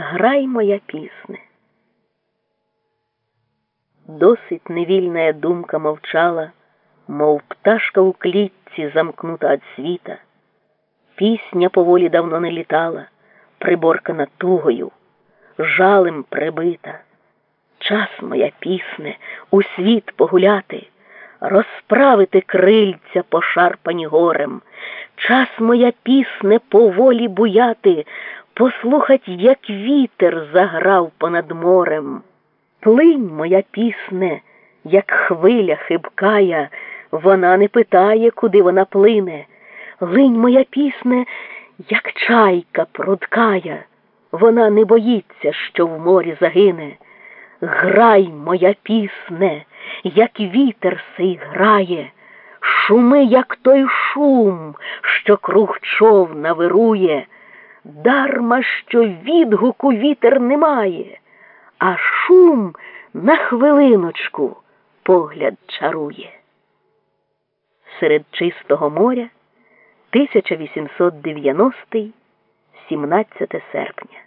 Грай моя пісне. Досить невільная думка мовчала, мов пташка у клітці замкнута від світа. Пісня поволі давно не літала, приборкана тугою, жалем прибита. Час моя пісне, у світ погуляти, розправити крильця пошарпані горем, час моя пісне поволі буяти, послухать, як вітер заграв понад морем. Плинь моя пісне, як хвиля хибкая, вона не питає, куди вона плине. Линь моя пісне, як чайка прудкая, вона не боїться, що в морі загине. Грай, моя пісне, як вітер сей грає, шуми, як той шум, що круг човна вирує, дарма, що відгуку вітер немає, а шум на хвилиночку погляд чарує. Серед чистого моря 1890 17 серпня